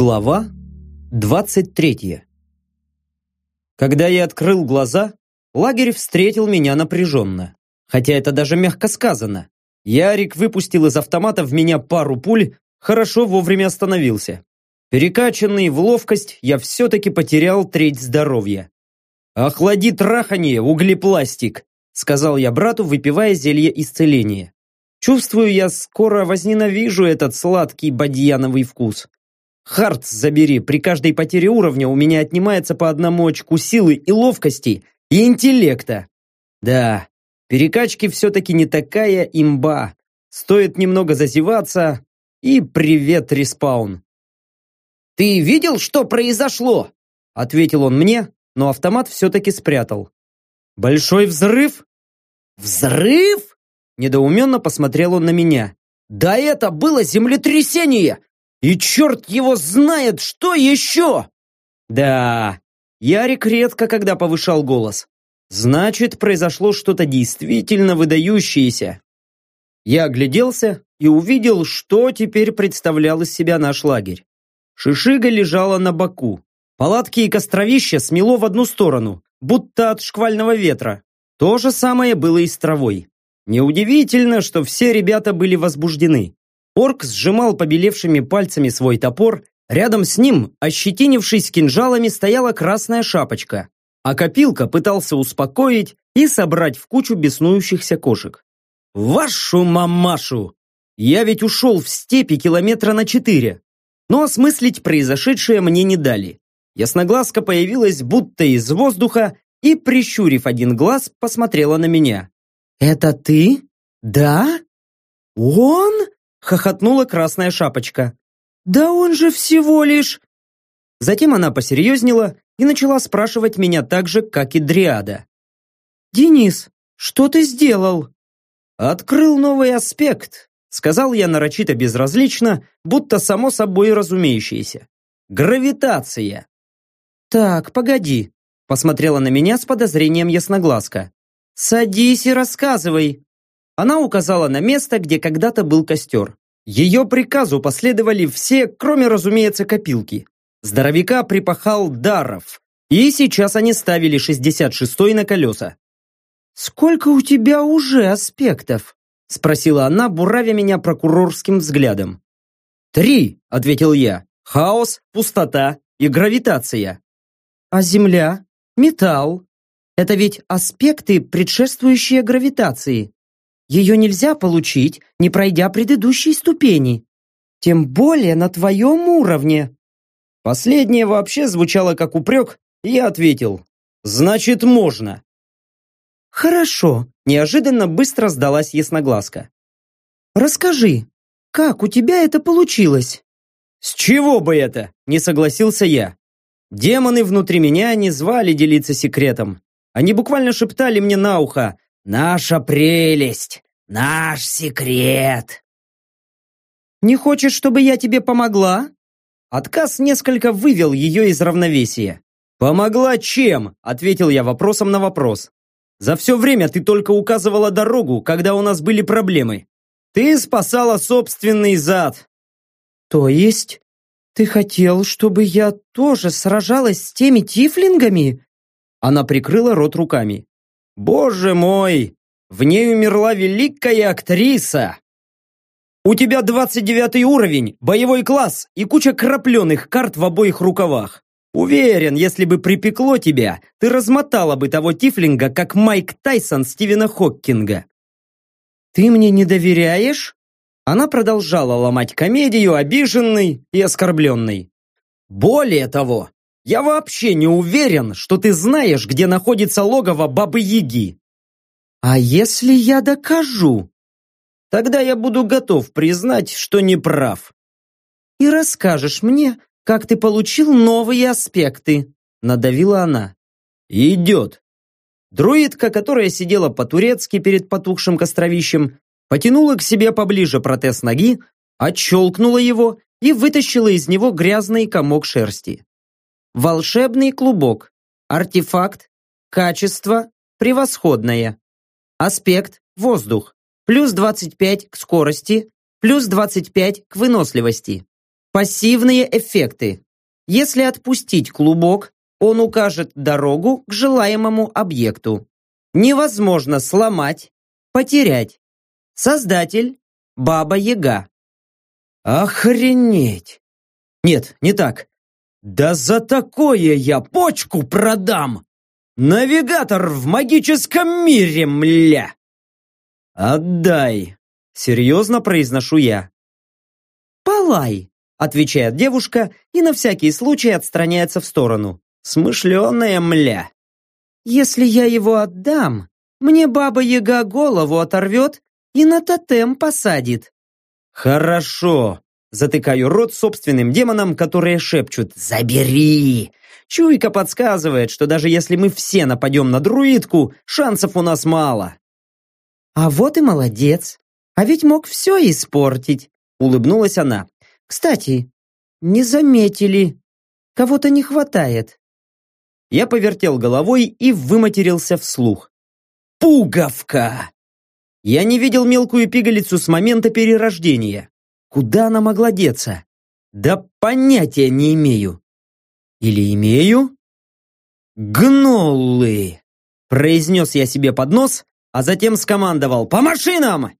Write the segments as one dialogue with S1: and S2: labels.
S1: Глава 23 Когда я открыл глаза, лагерь встретил меня напряженно. Хотя это даже мягко сказано. Ярик выпустил из автомата в меня пару пуль, хорошо вовремя остановился. Перекачанный в ловкость, я все-таки потерял треть здоровья. «Охлади траханье, углепластик!» сказал я брату, выпивая зелье исцеления. Чувствую, я скоро возненавижу этот сладкий бадьяновый вкус. Харт забери, при каждой потере уровня у меня отнимается по одному очку силы и ловкости, и интеллекта. Да, перекачки все-таки не такая имба. Стоит немного зазеваться, и привет, респаун. «Ты видел, что произошло?» Ответил он мне, но автомат все-таки спрятал. «Большой взрыв?» «Взрыв?» Недоуменно посмотрел он на меня. «Да это было землетрясение! И черт его знает, что еще!» «Да, Ярик редко когда повышал голос. Значит, произошло что-то действительно выдающееся». Я огляделся и увидел, что теперь представлял из себя наш лагерь. Шишига лежала на боку. Палатки и костровища смело в одну сторону, будто от шквального ветра. То же самое было и с травой. Неудивительно, что все ребята были возбуждены. Орк сжимал побелевшими пальцами свой топор, рядом с ним, ощетинившись кинжалами, стояла красная шапочка, а копилка пытался успокоить и собрать в кучу беснующихся кошек. «Вашу мамашу! Я ведь ушел в степи километра на четыре!» Но осмыслить произошедшее мне не дали. Ясноглазка появилась будто из воздуха и, прищурив один глаз, посмотрела на меня. «Это ты? Да? Он?» — хохотнула красная шапочка. «Да он же всего лишь...» Затем она посерьезнела и начала спрашивать меня так же, как и Дриада. «Денис, что ты сделал?» «Открыл новый аспект», — сказал я нарочито безразлично, будто само собой разумеющееся. «Гравитация». «Так, погоди», — посмотрела на меня с подозрением ясноглазка. «Садись и рассказывай!» Она указала на место, где когда-то был костер. Ее приказу последовали все, кроме, разумеется, копилки. Здоровяка припахал Даров, и сейчас они ставили 66-й на колеса. «Сколько у тебя уже аспектов?» спросила она, буравя меня прокурорским взглядом. «Три», — ответил я. «Хаос, пустота и гравитация». «А Земля? Металл, это ведь аспекты, предшествующие гравитации. Ее нельзя получить, не пройдя предыдущей ступени. Тем более на твоем уровне. Последнее вообще звучало как упрек, и я ответил. Значит, можно. Хорошо, неожиданно быстро сдалась ясноглазка. Расскажи, как у тебя это получилось? С чего бы это? Не согласился я. Демоны внутри меня не звали делиться секретом. Они буквально шептали мне на ухо «Наша прелесть! Наш секрет!» «Не хочешь, чтобы я тебе помогла?» Отказ несколько вывел ее из равновесия. «Помогла чем?» – ответил я вопросом на вопрос. «За все время ты только указывала дорогу, когда у нас были проблемы. Ты спасала собственный зад». «То есть ты хотел, чтобы я тоже сражалась с теми тифлингами?» Она прикрыла рот руками. «Боже мой! В ней умерла великая актриса!» «У тебя 29 уровень, боевой класс и куча крапленых карт в обоих рукавах. Уверен, если бы припекло тебя, ты размотала бы того тифлинга, как Майк Тайсон Стивена Хоккинга». «Ты мне не доверяешь?» Она продолжала ломать комедию, обиженный и оскорбленный. «Более того, я вообще не уверен, что ты знаешь, где находится логово Бабы-Яги. А если я докажу? Тогда я буду готов признать, что не прав. И расскажешь мне, как ты получил новые аспекты, надавила она. Идет. Друидка, которая сидела по-турецки перед потухшим костровищем, потянула к себе поближе протез ноги, отщелкнула его и вытащила из него грязный комок шерсти. Волшебный клубок. Артефакт. Качество. Превосходное. Аспект. Воздух. Плюс 25 к скорости. Плюс 25 к выносливости. Пассивные эффекты. Если отпустить клубок, он укажет дорогу к желаемому объекту. Невозможно сломать, потерять. Создатель – Баба Яга. Охренеть! Нет, не так. Да за такое я почку продам! Навигатор в магическом мире, мля! Отдай, серьезно произношу я. Полай, отвечает девушка и на всякий случай отстраняется в сторону. Смышленая мля. Если я его отдам, мне баба-яга голову оторвет и на тотем посадит. Хорошо. Затыкаю рот собственным демонам, которые шепчут «Забери!». Чуйка подсказывает, что даже если мы все нападем на друидку, шансов у нас мало. А вот и молодец. А ведь мог все испортить, улыбнулась она. Кстати, не заметили. Кого-то не хватает. Я повертел головой и выматерился вслух. Пуговка! Я не видел мелкую пигалицу с момента перерождения. Куда она могла деться? Да понятия не имею. Или имею? Гноллы! Произнес я себе под нос, а затем скомандовал «По машинам!»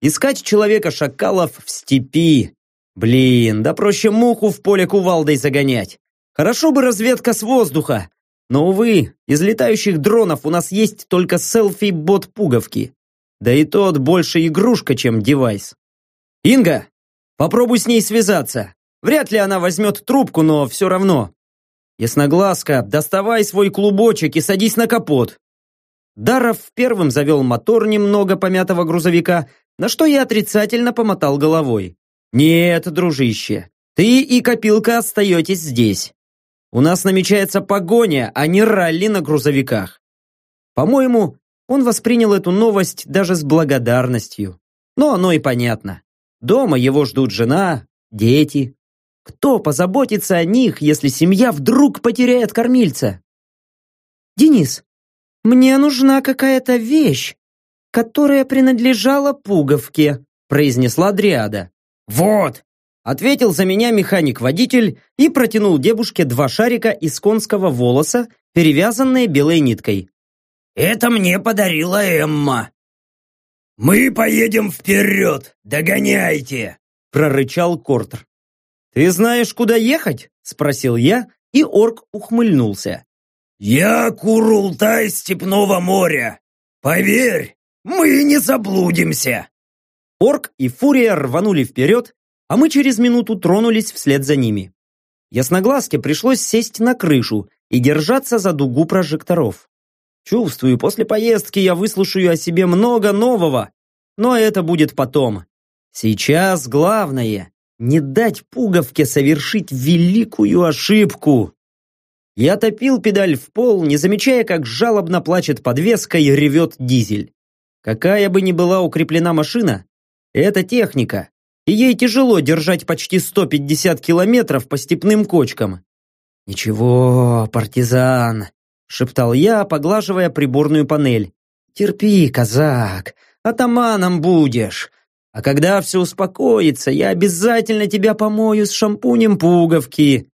S1: Искать человека-шакалов в степи. Блин, да проще муху в поле кувалдой загонять. Хорошо бы разведка с воздуха. Но, увы, из летающих дронов у нас есть только селфи-бот-пуговки. Да и тот больше игрушка, чем девайс. Инга, попробуй с ней связаться. Вряд ли она возьмет трубку, но все равно. Ясноглазка, доставай свой клубочек и садись на капот. Даров первым завел мотор немного помятого грузовика, на что я отрицательно помотал головой. «Нет, дружище, ты и копилка остаетесь здесь. У нас намечается погоня, а не ралли на грузовиках». По-моему, он воспринял эту новость даже с благодарностью. Но оно и понятно. Дома его ждут жена, дети. Кто позаботится о них, если семья вдруг потеряет кормильца? «Денис, мне нужна какая-то вещь, которая принадлежала пуговке», произнесла Дриада. «Вот!» Ответил за меня механик-водитель и протянул девушке два шарика из конского волоса, перевязанные белой ниткой. «Это мне подарила Эмма». «Мы поедем вперед! Догоняйте!» прорычал Кортер. «Ты знаешь, куда ехать?» спросил я, и орк ухмыльнулся. «Я Курултай Степного моря. Поверь, мы не заблудимся!» Орк и Фурия рванули вперед, а мы через минуту тронулись вслед за ними. Ясноглазке пришлось сесть на крышу и держаться за дугу прожекторов. Чувствую, после поездки я выслушаю о себе много нового, но это будет потом. Сейчас главное – не дать пуговке совершить великую ошибку. Я топил педаль в пол, не замечая, как жалобно плачет подвеска и ревет дизель. Какая бы ни была укреплена машина, это техника, и ей тяжело держать почти 150 километров по степным кочкам. «Ничего, партизан», — шептал я, поглаживая приборную панель. «Терпи, казак, атаманом будешь. А когда все успокоится, я обязательно тебя помою с шампунем пуговки».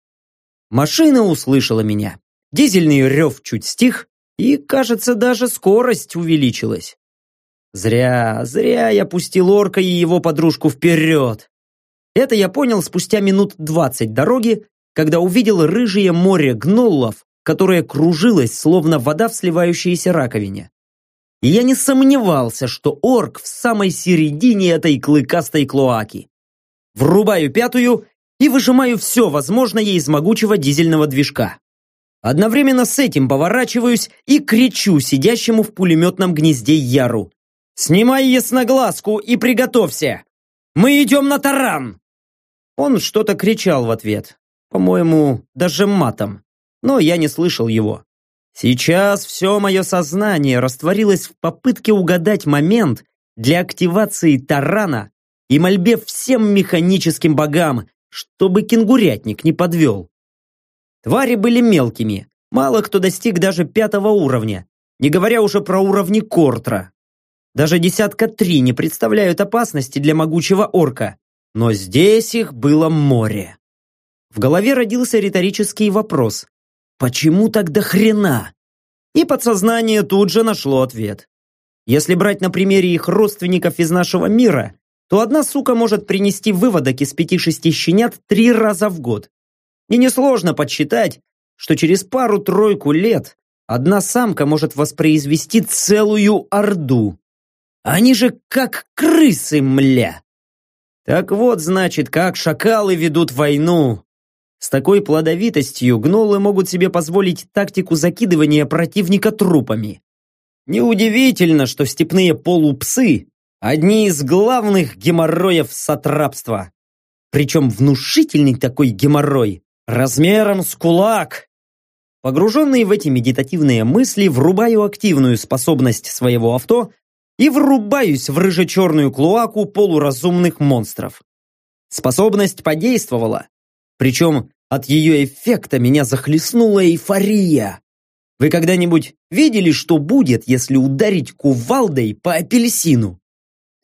S1: Машина услышала меня. Дизельный рев чуть стих, и, кажется, даже скорость увеличилась. Зря, зря я пустил орка и его подружку вперед. Это я понял спустя минут двадцать дороги, когда увидел рыжее море гноллов, которое кружилось, словно вода в сливающейся раковине. И я не сомневался, что орк в самой середине этой клыкастой клоаки. Врубаю пятую и выжимаю все возможное из могучего дизельного движка. Одновременно с этим поворачиваюсь и кричу сидящему в пулеметном гнезде Яру. «Снимай ясноглазку и приготовься! Мы идем на таран!» Он что-то кричал в ответ, по-моему, даже матом, но я не слышал его. Сейчас все мое сознание растворилось в попытке угадать момент для активации тарана и мольбе всем механическим богам, чтобы кенгурятник не подвел. Твари были мелкими, мало кто достиг даже пятого уровня, не говоря уже про уровни Кортра. Даже десятка три не представляют опасности для могучего орка. но здесь их было море. В голове родился риторический вопрос. Почему тогда хрена? И подсознание тут же нашло ответ. Если брать на примере их родственников из нашего мира, то одна сука может принести выводок из пяти-шести щенят три раза в год. И несложно подсчитать, что через пару-тройку лет одна самка может воспроизвести целую орду. Они же как крысы, мля! Так вот, значит, как шакалы ведут войну. С такой плодовитостью гнолы могут себе позволить тактику закидывания противника трупами. Неудивительно, что степные полупсы – одни из главных геморроев сатрапства. Причем внушительный такой геморрой, размером с кулак. Погруженный в эти медитативные мысли, врубаю активную способность своего авто и врубаюсь в рыже-черную клоаку полуразумных монстров. Способность подействовала, причем от ее эффекта меня захлестнула эйфория. Вы когда-нибудь видели, что будет, если ударить кувалдой по апельсину?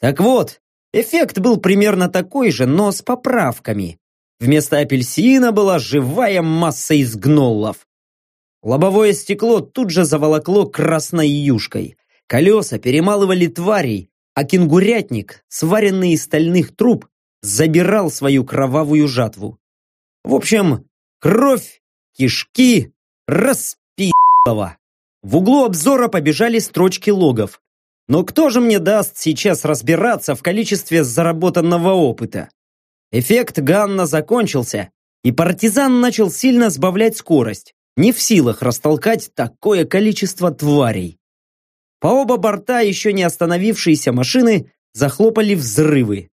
S1: Так вот, эффект был примерно такой же, но с поправками. Вместо апельсина была живая масса из гноллов. Лобовое стекло тут же заволокло красной юшкой. Колеса перемалывали тварей, а кенгурятник, сваренный из стальных труб, забирал свою кровавую жатву. В общем, кровь, кишки, распи***лово. В углу обзора побежали строчки логов. Но кто же мне даст сейчас разбираться в количестве заработанного опыта? Эффект Ганна закончился, и партизан начал сильно сбавлять скорость, не в силах растолкать такое количество тварей. По оба борта еще не остановившиеся машины захлопали взрывы.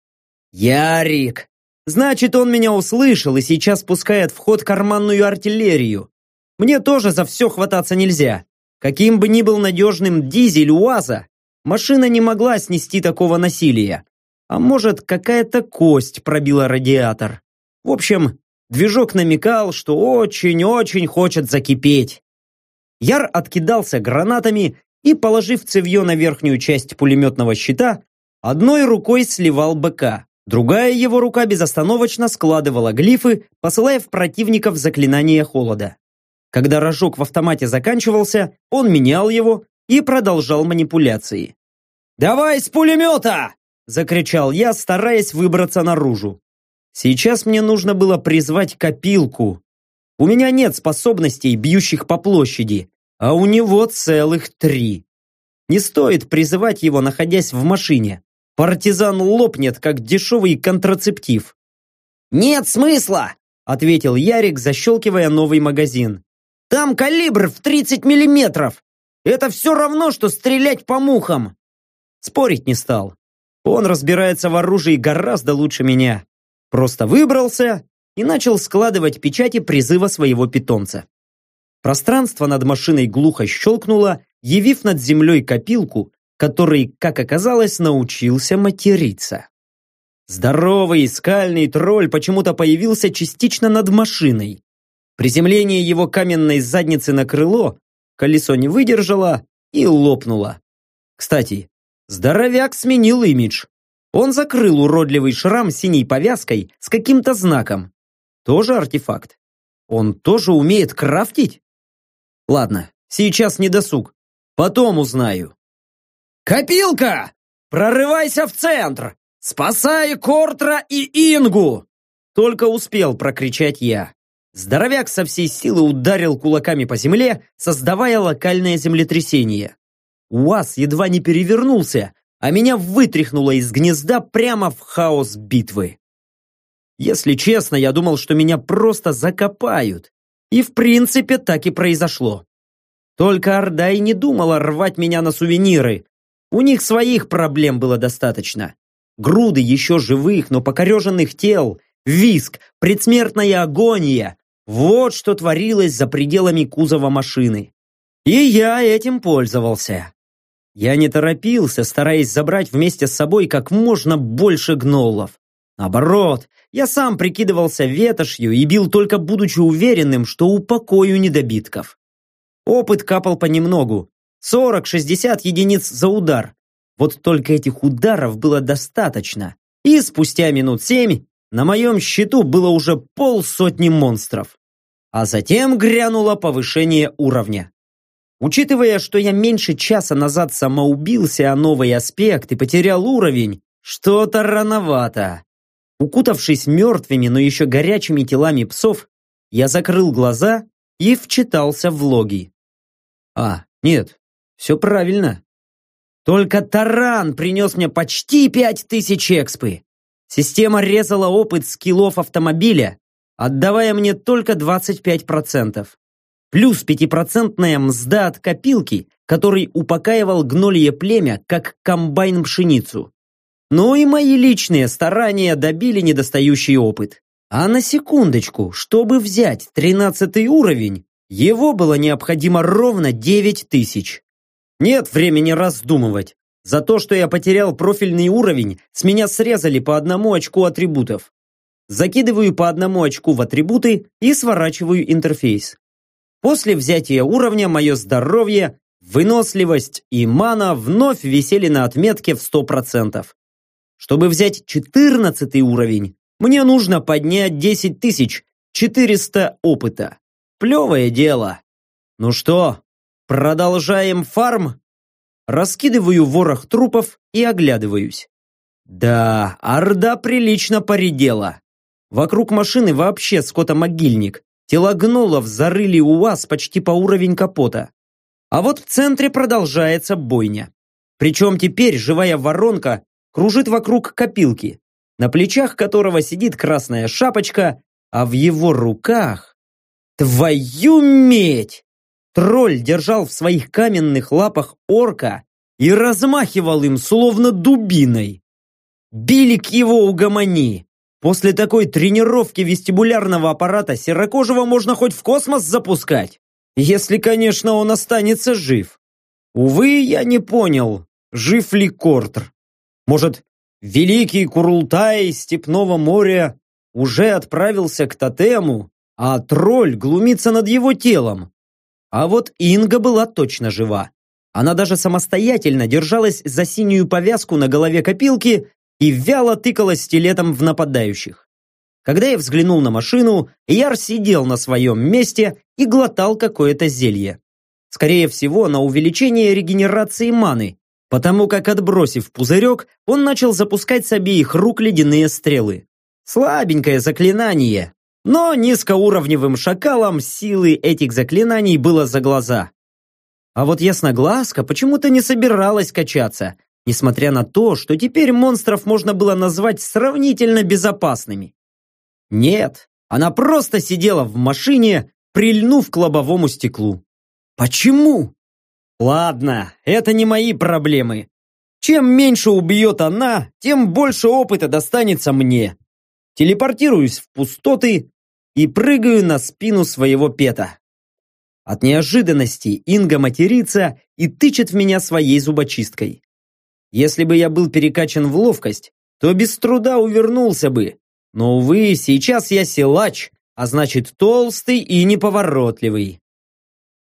S1: «Ярик! Значит, он меня услышал и сейчас пускает в ход карманную артиллерию. Мне тоже за все хвататься нельзя. Каким бы ни был надежным дизель УАЗа, машина не могла снести такого насилия. А может, какая-то кость пробила радиатор. В общем, движок намекал, что очень-очень хочет закипеть. Яр откидался гранатами и, положив цевье на верхнюю часть пулеметного щита, одной рукой сливал БК. Другая его рука безостановочно складывала глифы, посылая в противников заклинание холода. Когда рожок в автомате заканчивался, он менял его и продолжал манипуляции. «Давай с пулемета!» – закричал я, стараясь выбраться наружу. Сейчас мне нужно было призвать копилку. У меня нет способностей, бьющих по площади, а у него целых три. Не стоит призывать его, находясь в машине. Партизан лопнет, как дешевый контрацептив. «Нет смысла!» – ответил Ярик, защелкивая новый магазин. «Там калибр в 30 миллиметров! Это все равно, что стрелять по мухам!» Спорить не стал. Он разбирается в оружии гораздо лучше меня. Просто выбрался и начал складывать печати призыва своего питомца. Пространство над машиной глухо щелкнуло, явив над землей копилку, который, как оказалось, научился материться. Здоровый скальный тролль почему-то появился частично над машиной. Приземление его каменной задницы на крыло колесо не выдержало и лопнуло. Кстати, здоровяк сменил имидж. Он закрыл уродливый шрам синей повязкой с каким-то знаком. Тоже артефакт. Он тоже умеет крафтить? Ладно, сейчас не досуг. Потом узнаю. «Копилка! Прорывайся в центр! Спасай Кортра и Ингу!» Только успел прокричать я. Здоровяк со всей силы ударил кулаками по земле, создавая локальное землетрясение. УАЗ едва не перевернулся, а меня вытряхнуло из гнезда прямо в хаос битвы. Если честно, я думал, что меня просто закопают. И в принципе так и произошло. Только Орда и не думала рвать меня на сувениры. У них своих проблем было достаточно. Груды еще живых, но покореженных тел, виск, предсмертная агония. Вот что творилось за пределами кузова машины. И я этим пользовался. Я не торопился, стараясь забрать вместе с собой как можно больше гнолов. Наоборот, я сам прикидывался ветошью и бил только будучи уверенным, что упокою недобитков. Опыт капал понемногу. 40-60 единиц за удар. Вот только этих ударов было достаточно, и спустя минут семь на моем счету было уже полсотни монстров. А затем грянуло повышение уровня. Учитывая, что я меньше часа назад самоубился о новый аспект и потерял уровень, что-то рановато. Укутавшись мертвыми, но еще горячими телами псов, я закрыл глаза и вчитался в логи. А, нет, все правильно. Только таран принес мне почти пять тысяч экспы. Система резала опыт скиллов автомобиля, отдавая мне только 25%. Плюс пятипроцентная мзда от копилки, который упокаивал гнолье племя, как комбайн пшеницу. Ну и мои личные старания добили недостающий опыт. А на секундочку, чтобы взять тринадцатый уровень, его было необходимо ровно девять тысяч. Нет времени раздумывать. За то, что я потерял профильный уровень, с меня срезали по одному очку атрибутов. Закидываю по одному очку в атрибуты и сворачиваю интерфейс. После взятия уровня мое здоровье, выносливость и мана вновь висели на отметке в 100%. Чтобы взять 14 уровень, мне нужно поднять 10 тысяч 400 опыта. Плевое дело. Ну что, продолжаем фарм? Раскидываю ворох трупов и оглядываюсь. Да, орда прилично поредела. Вокруг машины вообще скотомогильник. Тела гнолов зарыли УАЗ почти по уровень капота. А вот в центре продолжается бойня. Причем теперь живая воронка кружит вокруг копилки, на плечах которого сидит красная шапочка, а в его руках... Твою медь! Тролль держал в своих каменных лапах орка и размахивал им, словно дубиной. Билик его угомони. После такой тренировки вестибулярного аппарата серокожего можно хоть в космос запускать. Если, конечно, он останется жив. Увы, я не понял, жив ли Кортр. Может, великий Курултай Степного моря уже отправился к тотему, а тролль глумится над его телом. А вот Инга была точно жива. Она даже самостоятельно держалась за синюю повязку на голове копилки и вяло тыкалась стилетом в нападающих. Когда я взглянул на машину, Яр сидел на своем месте и глотал какое-то зелье. Скорее всего, на увеличение регенерации маны, потому как, отбросив пузырек, он начал запускать с обеих рук ледяные стрелы. Слабенькое заклинание, но низкоуровневым шакалам силы этих заклинаний было за глаза. А вот ясноглазка почему-то не собиралась качаться, несмотря на то, что теперь монстров можно было назвать сравнительно безопасными. Нет, она просто сидела в машине, прильнув к лобовому стеклу. Почему? Ладно, это не мои проблемы. Чем меньше убьет она, тем больше опыта достанется мне. Телепортируюсь в пустоты и прыгаю на спину своего пета. От неожиданности Инга матерится и тычет в меня своей зубочисткой. Если бы я был перекачан в ловкость, то без труда увернулся бы. Но, увы, сейчас я силач, а значит толстый и неповоротливый.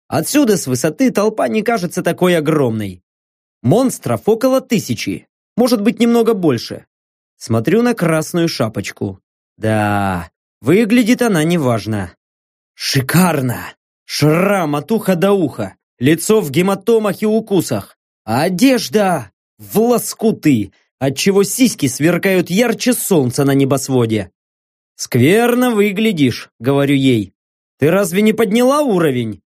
S1: Отсюда с высоты толпа не кажется такой огромной. Монстров около тысячи, может быть немного больше. Смотрю на красную шапочку. Да, Выглядит она неважно. Шикарно! Шрам от уха до уха, лицо в гематомах и укусах, а одежда в лоскуты, отчего сиськи сверкают ярче солнца на небосводе. «Скверно выглядишь», — говорю ей. «Ты разве не подняла уровень?»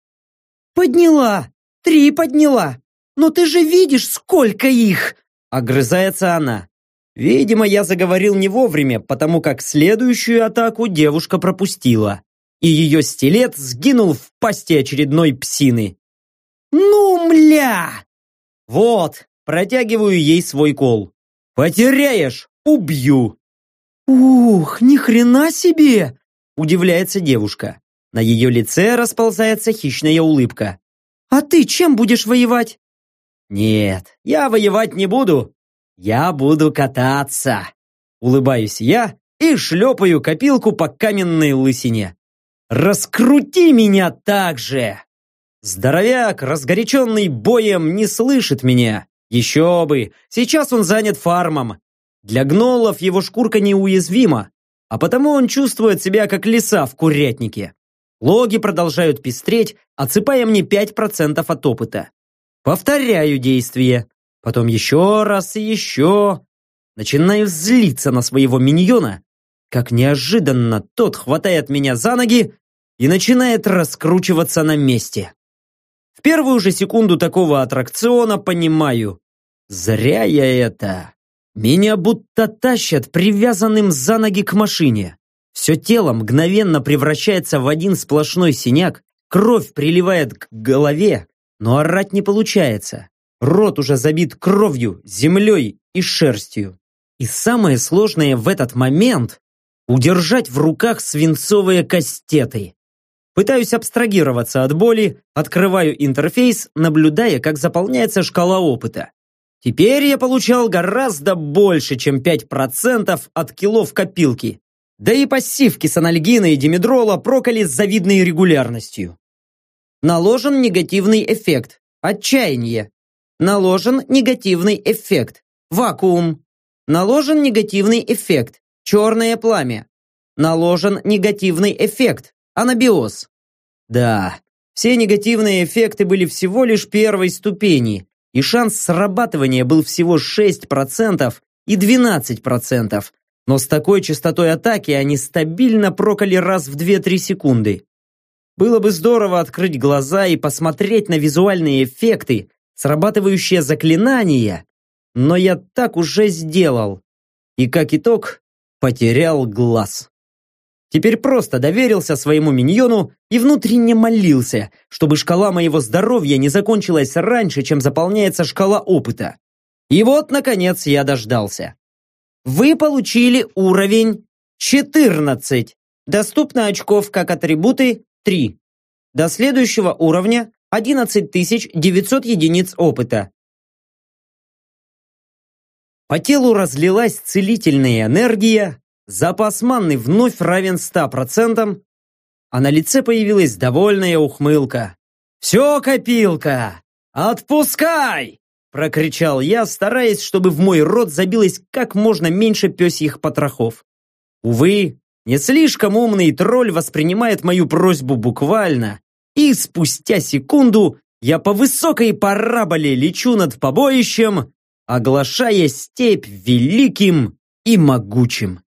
S2: «Подняла! Три подняла! Но ты же видишь, сколько их!»
S1: Огрызается она. Видимо, я заговорил не вовремя, потому как следующую атаку девушка пропустила, и ее стилет сгинул в пасти очередной псины.
S2: «Ну, мля!»
S1: «Вот, протягиваю ей свой кол. Потеряешь, убью!»
S2: «Ух, ни хрена себе!»
S1: Удивляется девушка. На ее лице расползается хищная улыбка.
S2: «А ты чем будешь воевать?»
S1: «Нет, я воевать не буду, «Я буду кататься!» Улыбаюсь я и шлепаю копилку по каменной лысине. «Раскрути меня так же!» Здоровяк, разгоряченный боем, не слышит меня. Еще бы, сейчас он занят фармом. Для гнолов его шкурка неуязвима, а потому он чувствует себя как лиса в курятнике. Логи продолжают пестреть, отсыпая мне 5% от опыта. Повторяю действие. Потом еще раз и еще. Начинаю злиться на своего миньона, как неожиданно тот хватает меня за ноги и начинает раскручиваться на месте. В первую же секунду такого аттракциона понимаю. Зря я это. Меня будто тащат привязанным за ноги к машине. Все тело мгновенно превращается в один сплошной синяк, кровь приливает к голове, но орать не получается. Рот уже забит кровью, землей и шерстью. И самое сложное в этот момент – удержать в руках свинцовые кастеты. Пытаюсь абстрагироваться от боли, открываю интерфейс, наблюдая, как заполняется шкала опыта. Теперь я получал гораздо больше, чем 5% от кило в копилке. Да и пассивки анальгина и димедрола прокали с завидной регулярностью. Наложен негативный эффект. Отчаяние. Наложен негативный эффект. Вакуум. Наложен негативный эффект. Черное пламя. Наложен негативный эффект. Анабиоз. Да, все негативные эффекты были всего лишь первой ступени, и шанс срабатывания был всего 6% и 12%, но с такой частотой атаки они стабильно прокали раз в 2-3 секунды. Было бы здорово открыть глаза и посмотреть на визуальные эффекты, срабатывающие заклинания, но я так уже сделал. И как итог, потерял глаз. Теперь просто доверился своему миньону и внутренне молился, чтобы шкала моего здоровья не закончилась раньше, чем заполняется шкала опыта. И вот, наконец, я дождался. Вы получили уровень 14. Доступно очков как атрибуты 3. До следующего уровня 11900 единиц опыта. По телу разлилась целительная энергия, Запас манны вновь равен 100%, а на лице появилась довольная ухмылка. «Все, копилка! Отпускай!» прокричал я, стараясь, чтобы в мой рот забилось как можно меньше пёсьих потрохов. Увы, не слишком умный тролль воспринимает мою просьбу буквально, и спустя секунду я по высокой параболе лечу над побоищем, оглашая степь великим и могучим.